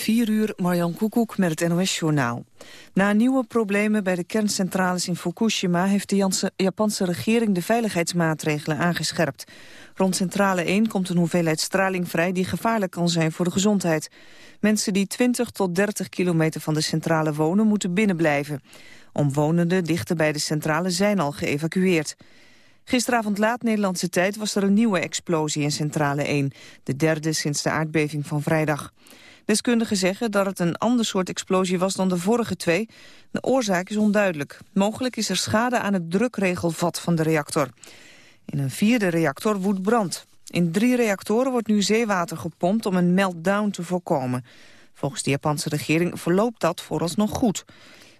4 uur, Marjan Koekoek met het NOS-journaal. Na nieuwe problemen bij de kerncentrales in Fukushima... heeft de Japanse regering de veiligheidsmaatregelen aangescherpt. Rond centrale 1 komt een hoeveelheid straling vrij... die gevaarlijk kan zijn voor de gezondheid. Mensen die 20 tot 30 kilometer van de centrale wonen... moeten binnenblijven. Omwonenden dichter bij de centrale zijn al geëvacueerd. Gisteravond laat Nederlandse tijd was er een nieuwe explosie in Centrale 1. De derde sinds de aardbeving van vrijdag. Deskundigen zeggen dat het een ander soort explosie was dan de vorige twee. De oorzaak is onduidelijk. Mogelijk is er schade aan het drukregelvat van de reactor. In een vierde reactor woedt brand. In drie reactoren wordt nu zeewater gepompt om een meltdown te voorkomen. Volgens de Japanse regering verloopt dat vooralsnog goed.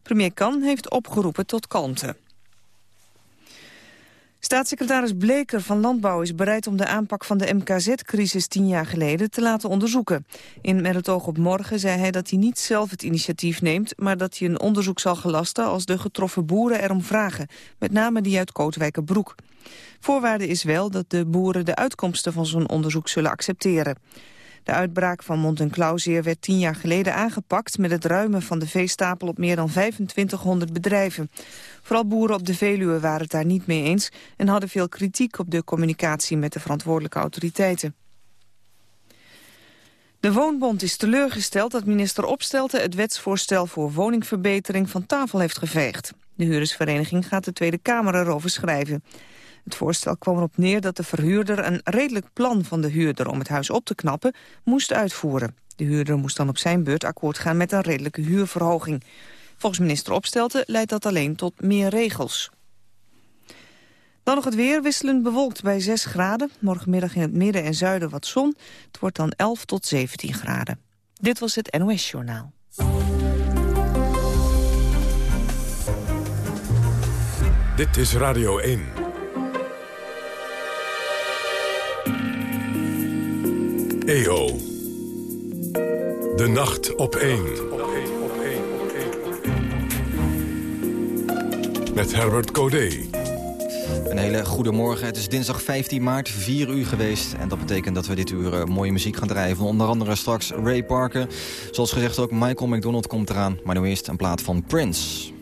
Premier Kan heeft opgeroepen tot kalmte. Staatssecretaris Bleker van Landbouw is bereid om de aanpak van de MKZ-crisis tien jaar geleden te laten onderzoeken. In Met het oog op morgen zei hij dat hij niet zelf het initiatief neemt, maar dat hij een onderzoek zal gelasten als de getroffen boeren erom vragen, met name die uit Kootwijkerbroek. Voorwaarde is wel dat de boeren de uitkomsten van zo'n onderzoek zullen accepteren. De uitbraak van Montenclauseer werd tien jaar geleden aangepakt... met het ruimen van de veestapel op meer dan 2500 bedrijven. Vooral boeren op de Veluwe waren het daar niet mee eens... en hadden veel kritiek op de communicatie met de verantwoordelijke autoriteiten. De Woonbond is teleurgesteld dat minister Opstelten het wetsvoorstel voor woningverbetering van tafel heeft geveegd. De huurdersvereniging gaat de Tweede Kamer erover schrijven. Het voorstel kwam erop neer dat de verhuurder een redelijk plan van de huurder om het huis op te knappen moest uitvoeren. De huurder moest dan op zijn beurt akkoord gaan met een redelijke huurverhoging. Volgens minister Opstelten leidt dat alleen tot meer regels. Dan nog het weer, wisselend bewolkt bij 6 graden. Morgenmiddag in het midden en zuiden wat zon. Het wordt dan 11 tot 17 graden. Dit was het NOS Journaal. Dit is Radio 1. EO. De nacht op 1. Met Herbert Codé. Een hele goede morgen. Het is dinsdag 15 maart, 4 uur geweest. En dat betekent dat we dit uur uh, mooie muziek gaan draaien. Onder andere straks Ray Parker. Zoals gezegd ook Michael McDonald komt eraan. Maar nu eerst een plaat van Prince.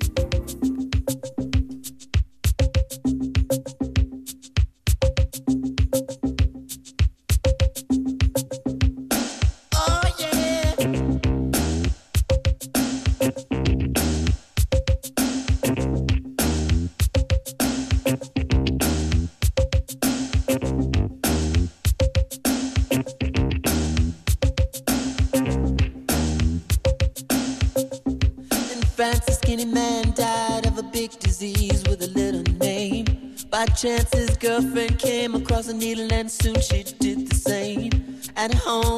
Chance his girlfriend came across a needle and soon she did the same. At home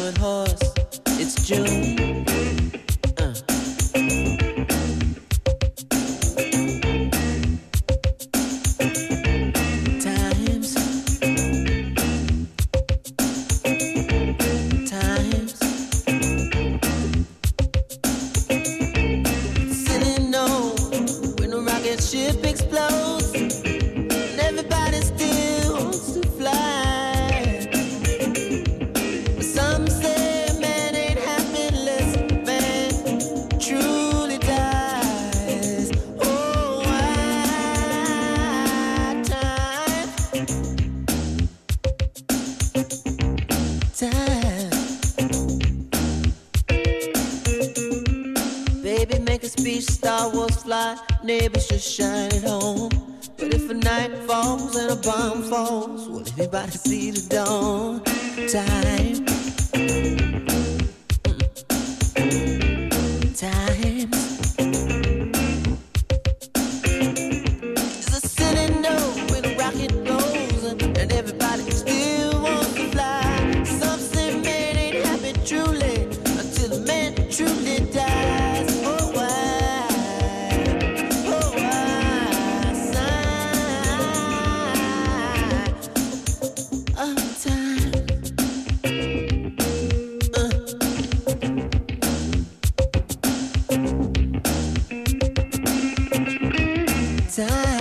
time.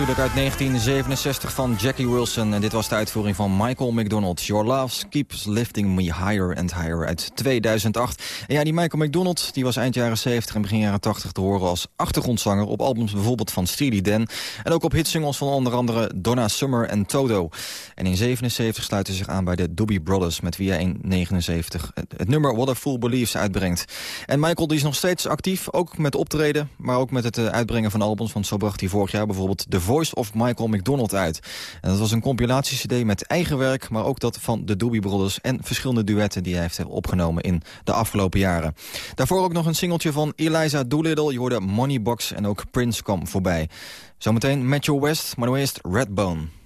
Natuurlijk uit 1967 van Jackie Wilson. En dit was de uitvoering van Michael McDonald. Your Love Keeps Lifting Me Higher and Higher uit 2008. En ja, die Michael McDonald die was eind jaren 70 en begin jaren 80 te horen als achtergrondzanger... op albums bijvoorbeeld van Steely Dan. En ook op hitsingles van onder andere Donna Summer en Toto. En in 77 sluit hij zich aan bij de Doobie Brothers... met wie hij in 79 het, nummer What a Fool Believes uitbrengt. En Michael die is nog steeds actief, ook met optreden... maar ook met het eh, uitbrengen van albums. Want zo bracht hij vorig jaar bijvoorbeeld The Voice of Michael McDonald uit. En dat was een compilatie-cd met eigen werk... maar ook dat van de Doobie Brothers en verschillende duetten... die hij heeft opgenomen in de afgelopen jaren. Daarvoor ook nog een singeltje van Eliza Doolittle. Je hoorde Moneybox en ook Prince kwam voorbij. Zometeen Matthew West, maar nu eerst Redbone.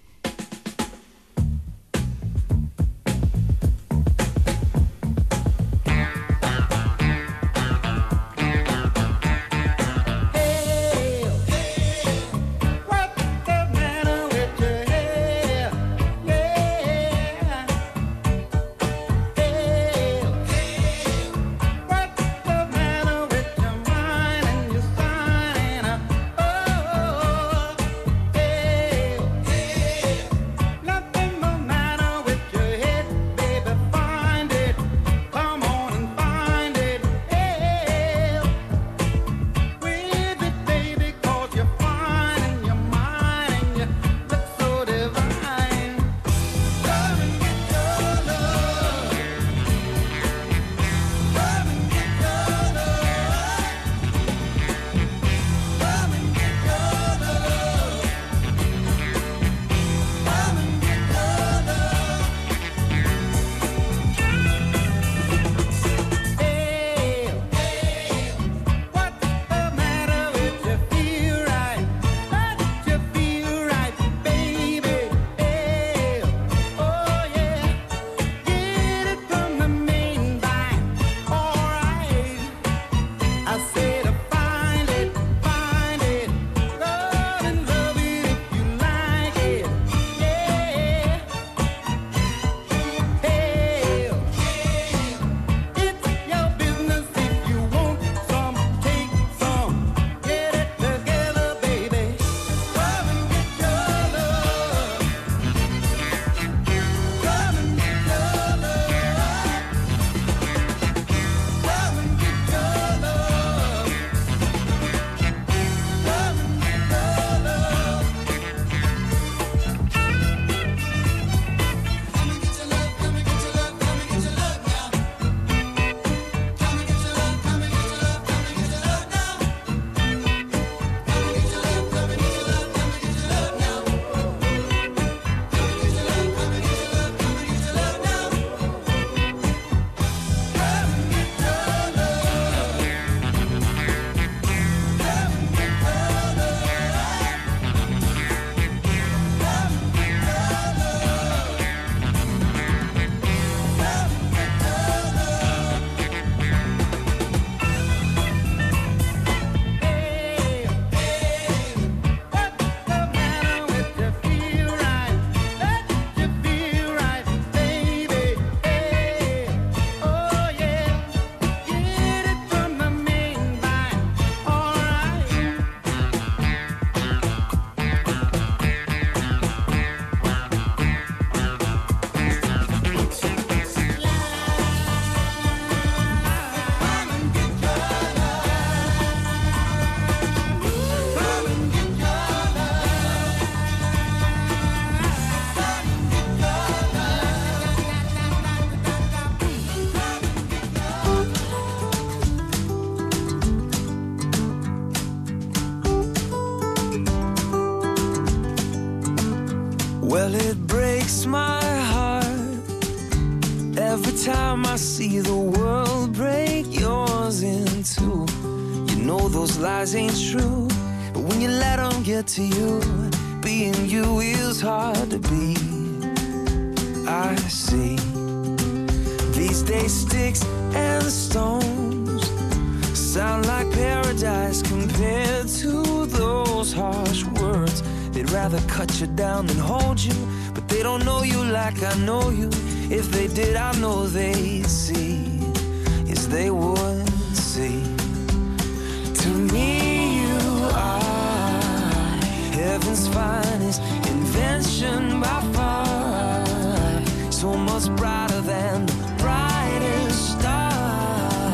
man's invention by far. So much brighter than the brightest star.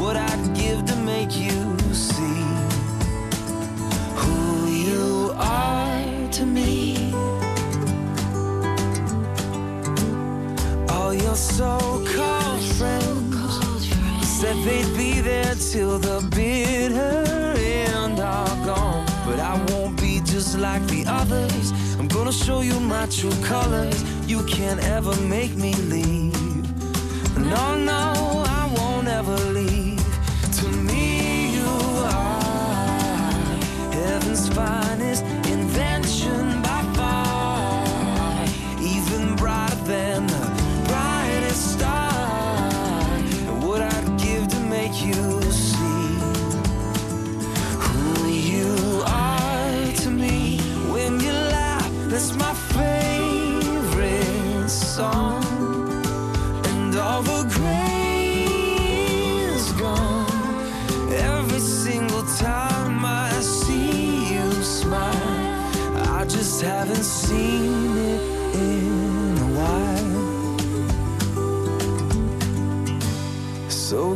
What I'd give to make you see who you are to me. All your so-called friends said they'd be there till the beer. just like the others. I'm gonna show you my true colors. You can't ever make me leave. No, no, I won't ever leave. To me, you are heaven's finest.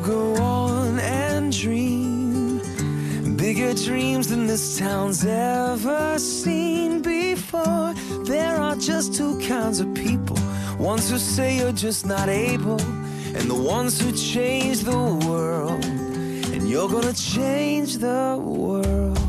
go on and dream bigger dreams than this town's ever seen before. There are just two kinds of people ones who say you're just not able, and the ones who change the world. And you're gonna change the world.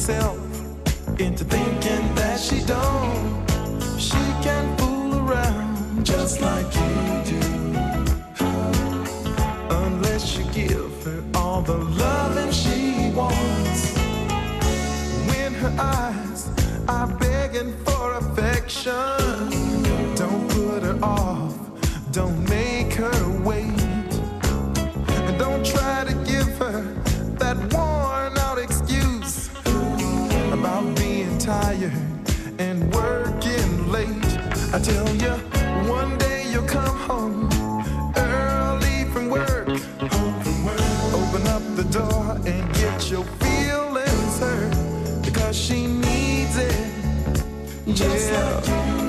myself into tired and working late. I tell you, one day you'll come home early from work. Open up the door and get your feelings hurt because she needs it. Just yeah. like you.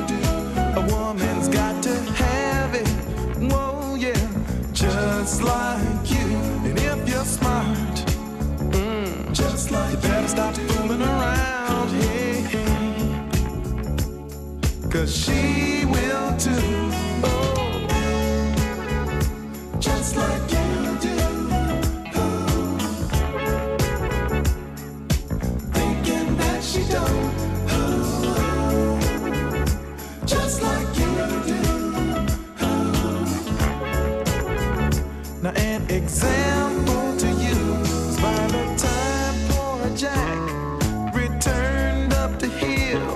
Example to is by the time poor Jack returned up the hill.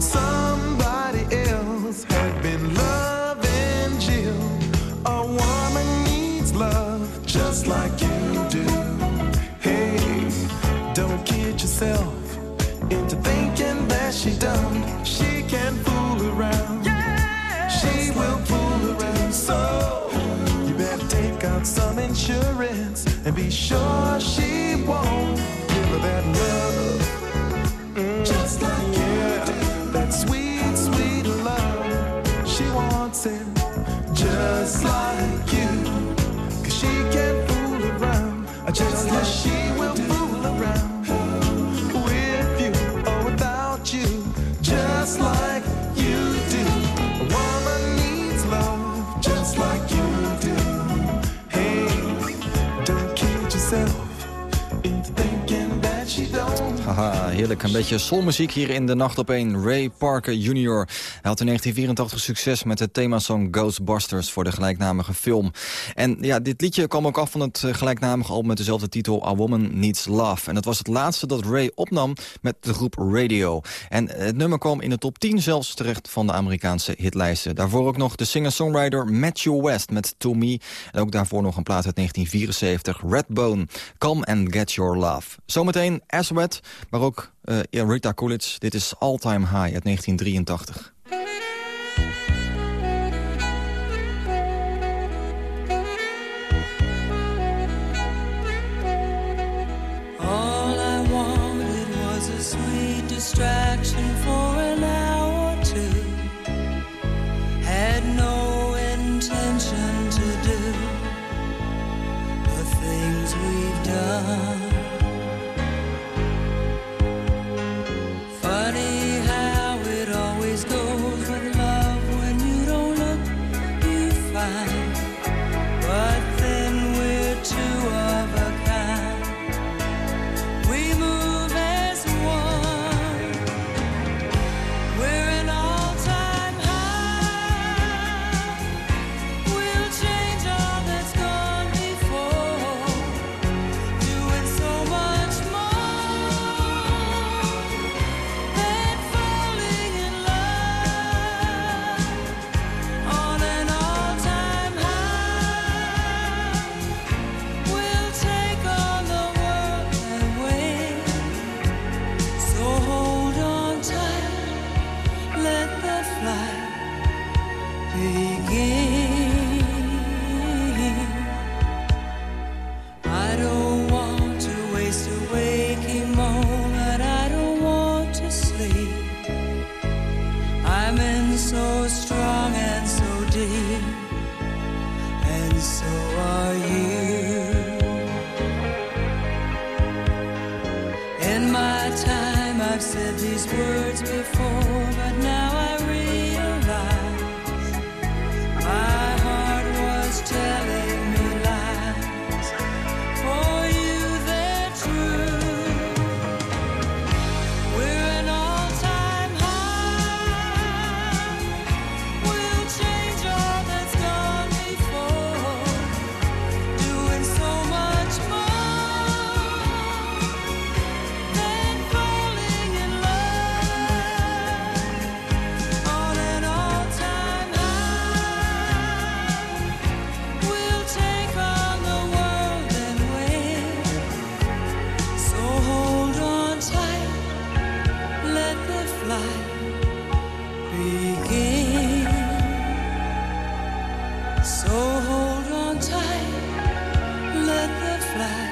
Somebody else had been loving Jill. A woman needs love just like you do. Hey, don't kid yourself into thinking that she dumb. She can fool around. She will be sure she won't give her that love. Mm, Just like yeah, that sweet, sweet love. She wants it just like Heerlijk. Een beetje soulmuziek hier in de Nacht op 1. Ray Parker Jr. Hij had in 1984 succes met het themasong Ghostbusters voor de gelijknamige film. En ja, dit liedje kwam ook af van het eh, gelijknamige album met dezelfde titel A Woman Needs Love. En dat was het laatste dat Ray opnam met de groep Radio. En het nummer kwam in de top 10 zelfs terecht van de Amerikaanse hitlijsten. Daarvoor ook nog de singer-songwriter Matthew West met To Me. En ook daarvoor nog een plaat uit 1974, Redbone, Come and Get Your Love. Zometeen Aswad, maar ook eh, Rita Coolidge. Dit is All Time High uit 1983. So hold on tight, let the flight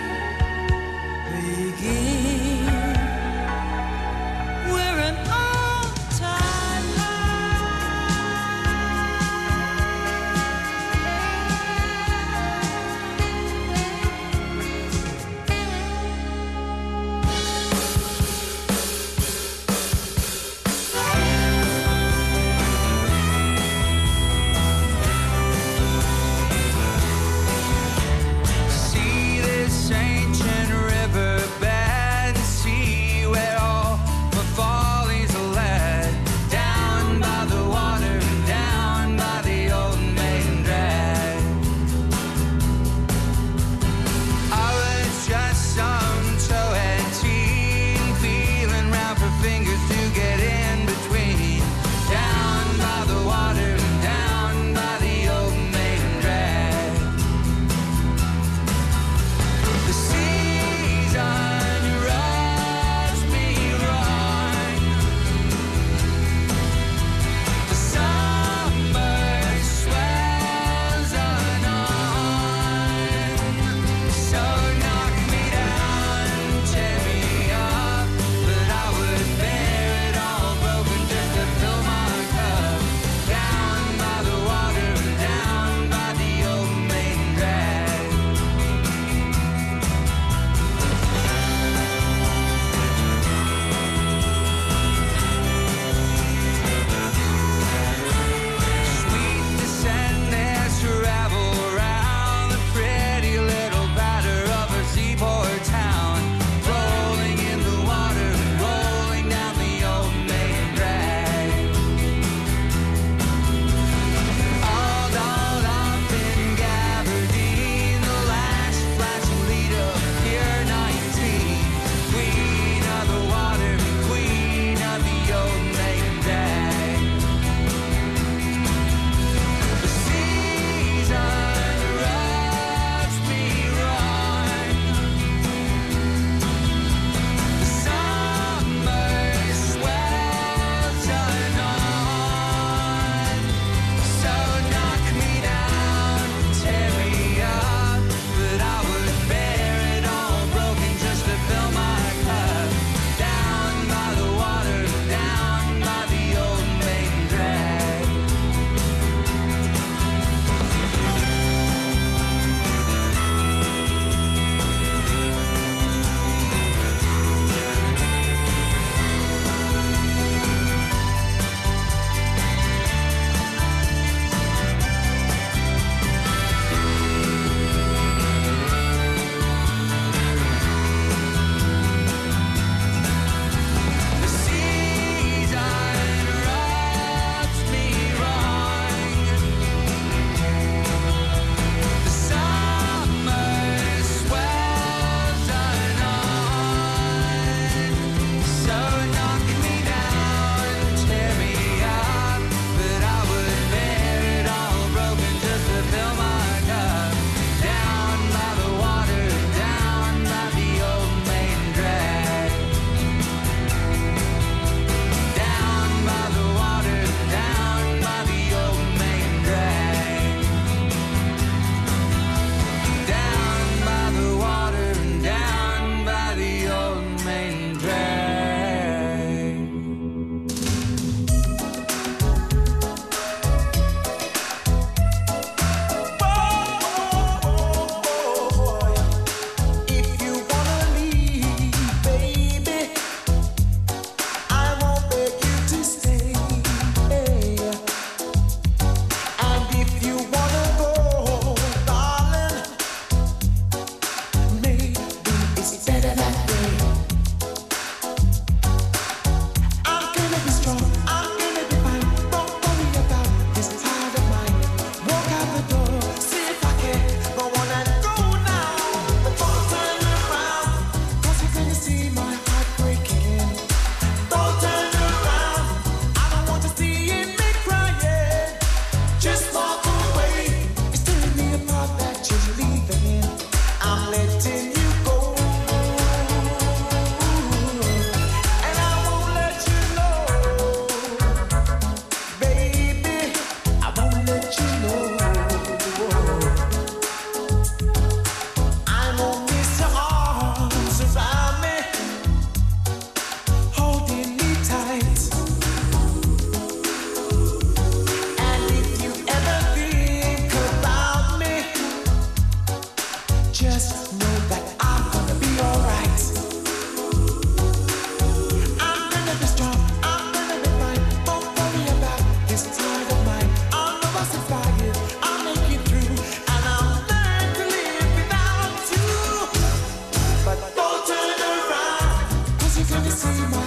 this is my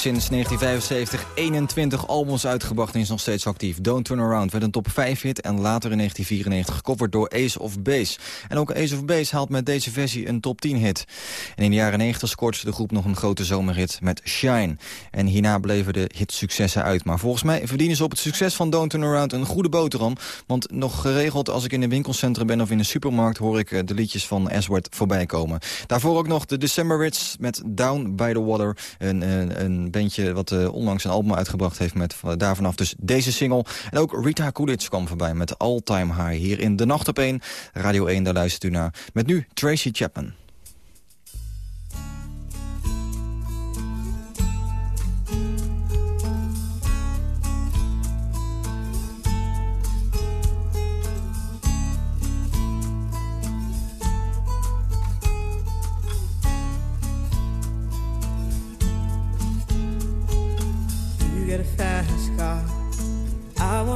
sinds 1975 21 albums uitgebracht en is nog steeds actief. Don't Turn Around werd een top 5 hit en later in 1994 gecoverd door Ace of Base. En ook Ace of Base haalt met deze versie een top 10 hit. En in de jaren 90 scoorde de groep nog een grote zomerhit met Shine. En hierna bleven de hitsuccessen uit. Maar volgens mij verdienen ze op het succes van Don't Turn Around een goede boterham. Want nog geregeld als ik in een winkelcentrum ben of in een supermarkt... hoor ik eh, de liedjes van Aswad voorbij komen. Daarvoor ook nog de December Ritz met Down by the Water. Een, een, een wat uh, onlangs een album uitgebracht heeft met uh, daar vanaf dus deze single. En ook Rita Coolidge kwam voorbij met All Time High. Hier in De Nacht op 1, Radio 1, daar luistert u naar. Met nu Tracy Chapman.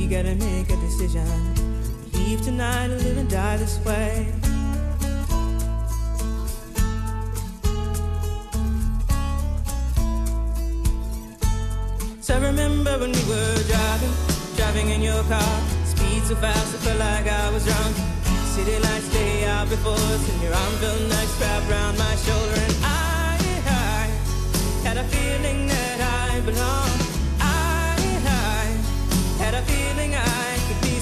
We gotta make a decision. Leave tonight or live and die this way. So I remember when we were driving, driving in your car. Speed so fast, I felt like I was drunk. City lights lay out before us, and your arm felt nice wrapped around my shoulder. And I, I had a feeling that I belonged.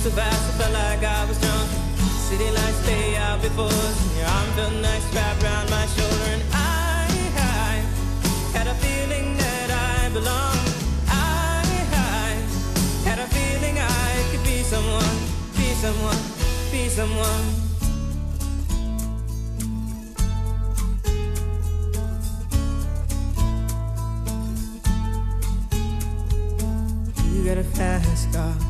So fast so felt like I was drunk. City lights stay out before us, your arm felt nice wrapped around my shoulder. And I, I had a feeling that I belonged. I, I had a feeling I could be someone, be someone, be someone. You got a fast car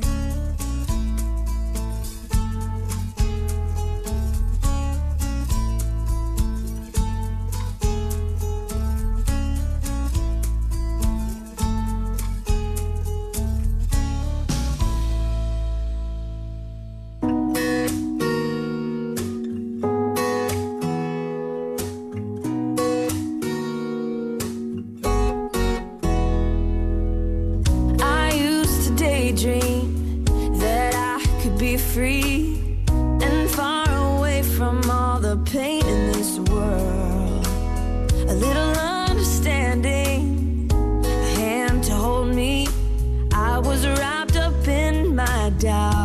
down.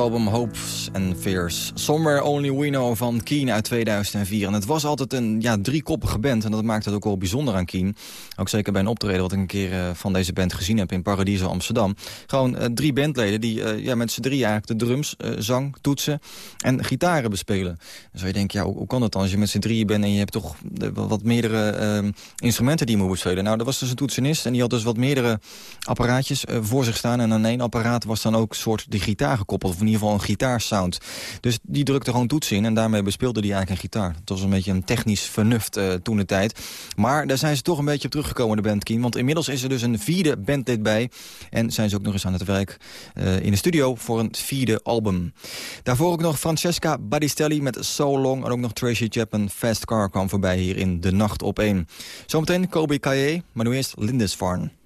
Album Hopes and Fears. Somewhere Only We Know van Keen uit 2004. En het was altijd een ja, driekoppige band. En dat maakt het ook wel bijzonder aan Keen. Ook zeker bij een optreden wat ik een keer uh, van deze band gezien heb in Paradiso Amsterdam. Gewoon uh, drie bandleden die uh, ja, met z'n drie eigenlijk de drums, zang, toetsen en gitaren bespelen. Dan zou je denken, ja, hoe, kan dat dan als je met z'n drieën bent en je hebt toch wat meerdere instrumenten die moet spelen. Nou, er was dus een toetsenist en die had dus wat meerdere apparaatjes voor zich staan. En aan één apparaat was dan ook soort die gitaar gekoppeld. Of ieder geval een gitaarsound. Dus die drukte gewoon toetsen in en daarmee bespeelde hij eigenlijk een gitaar. Dat was een beetje een technisch vernuft uh, toen de tijd. Maar daar zijn ze toch een beetje op teruggekomen, de band Keen. Want inmiddels is er dus een vierde bandlid bij. En zijn ze ook nog eens aan het werk uh, in de studio voor een vierde album. Daarvoor ook nog Francesca Badistelli met So Long. En ook nog Tracy Chapman, Fast Car kwam voorbij hier in De Nacht op 1. Zometeen Kobe Kaye, maar nu eerst Lindisfarne.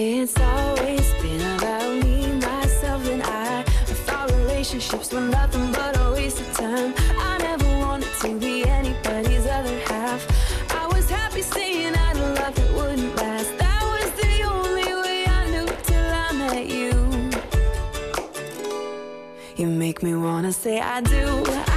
It's always been about me, myself, and I. Thought relationships were nothing but a waste of time. I never wanted to be anybody's other half. I was happy staying out of love that wouldn't last. That was the only way I knew till I met you. You make me wanna say I do.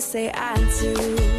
say I do.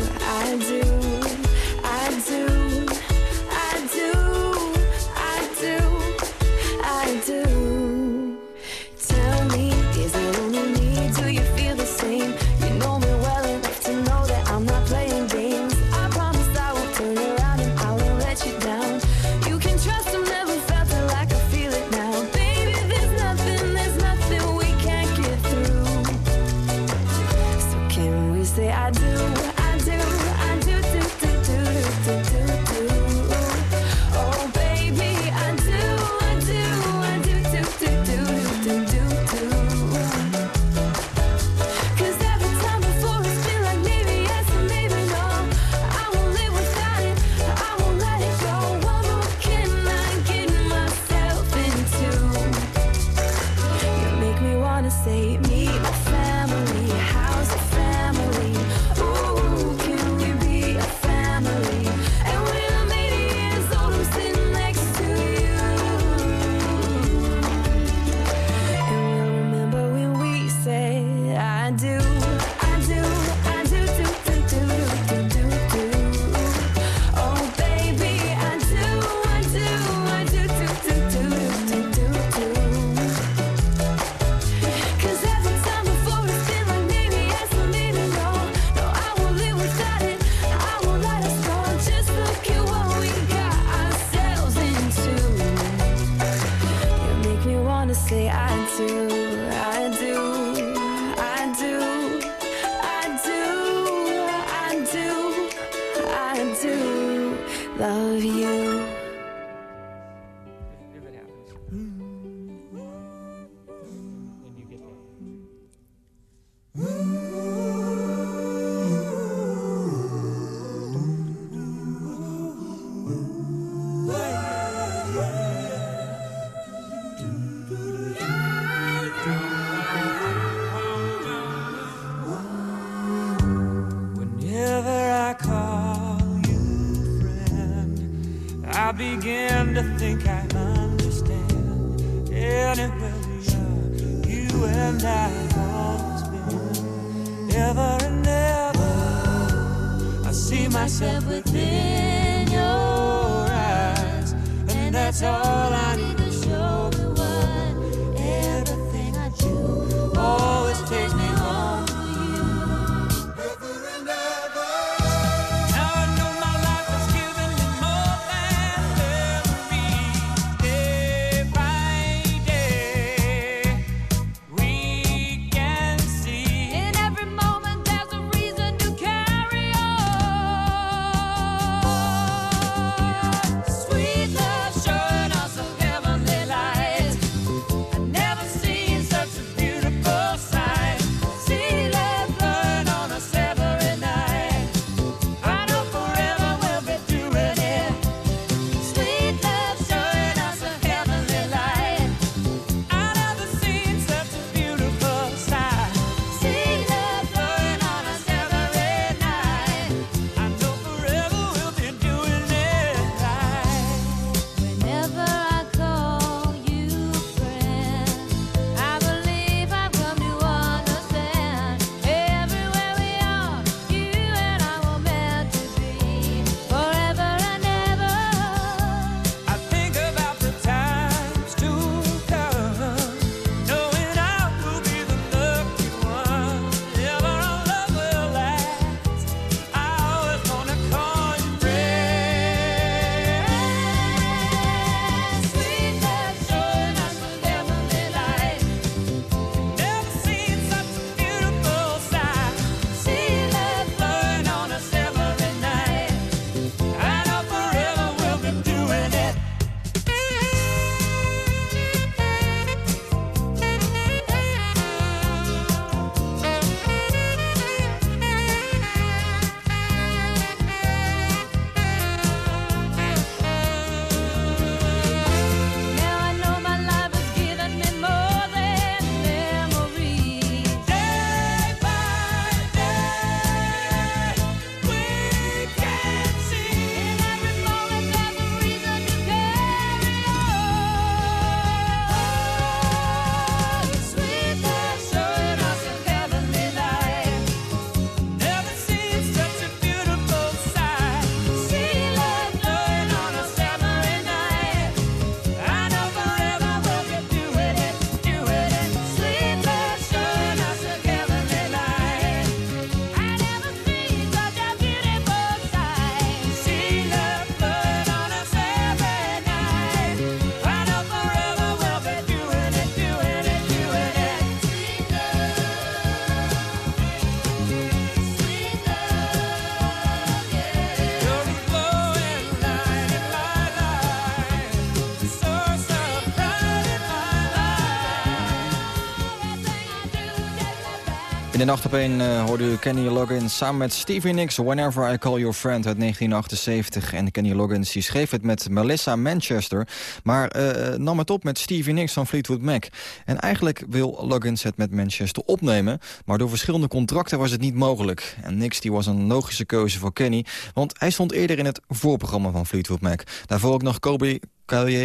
De nacht op uh, hoorde u Kenny Loggins samen met Stevie Nicks... Whenever I Call Your Friend uit 1978. En Kenny Loggins die schreef het met Melissa Manchester... maar uh, nam het op met Stevie Nicks van Fleetwood Mac. En eigenlijk wil Loggins het met Manchester opnemen... maar door verschillende contracten was het niet mogelijk. En Nicks die was een logische keuze voor Kenny... want hij stond eerder in het voorprogramma van Fleetwood Mac. Daarvoor ook nog Kobe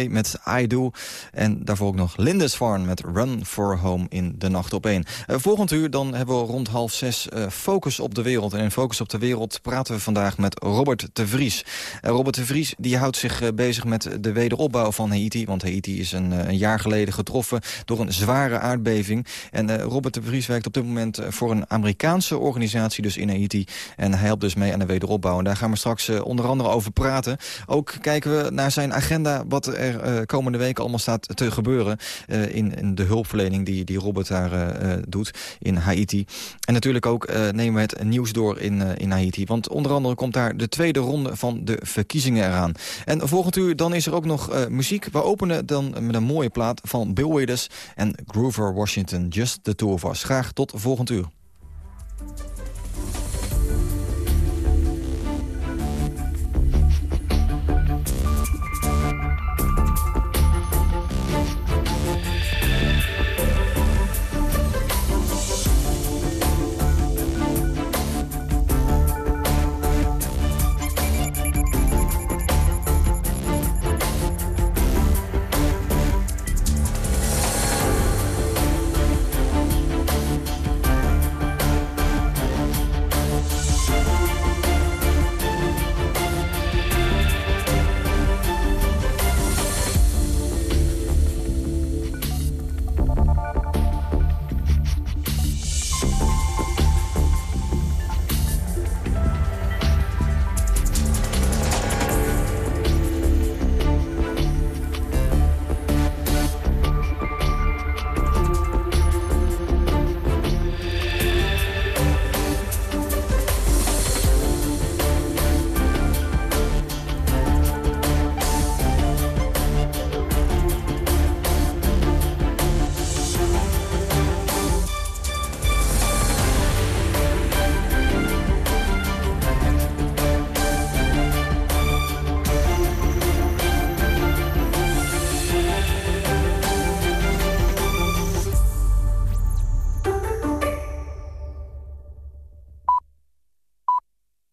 Met I Do. En daarvoor ook nog Lindisfarne met Run for Home in de nacht op één. Uh, volgend uur dan hebben we rond half zes uh, Focus op de Wereld. En in Focus op de Wereld praten we vandaag met Robert de Vries. Uh, Robert de Vries die houdt zich bezig met de wederopbouw van Haiti. Want Haiti is een, een, jaar geleden getroffen door een zware aardbeving. En Robert de Vries werkt op dit moment voor een Amerikaanse organisatie dus in Haiti. En hij helpt dus mee aan de wederopbouw. En daar gaan we straks onder andere over praten. Ook kijken we naar zijn agenda wat er uh, komende weken allemaal staat te gebeuren... Uh, in, in, de hulpverlening die, die Robert daar uh, doet in Haiti. En natuurlijk ook nemen we het nieuws door in, in Haiti. Want onder andere komt daar de tweede ronde van de verkiezingen eraan. En volgend uur dan is er ook nog muziek. We openen dan met een mooie plaat van Bill Withers en Groover Washington. Just the two of us. Graag tot volgend uur.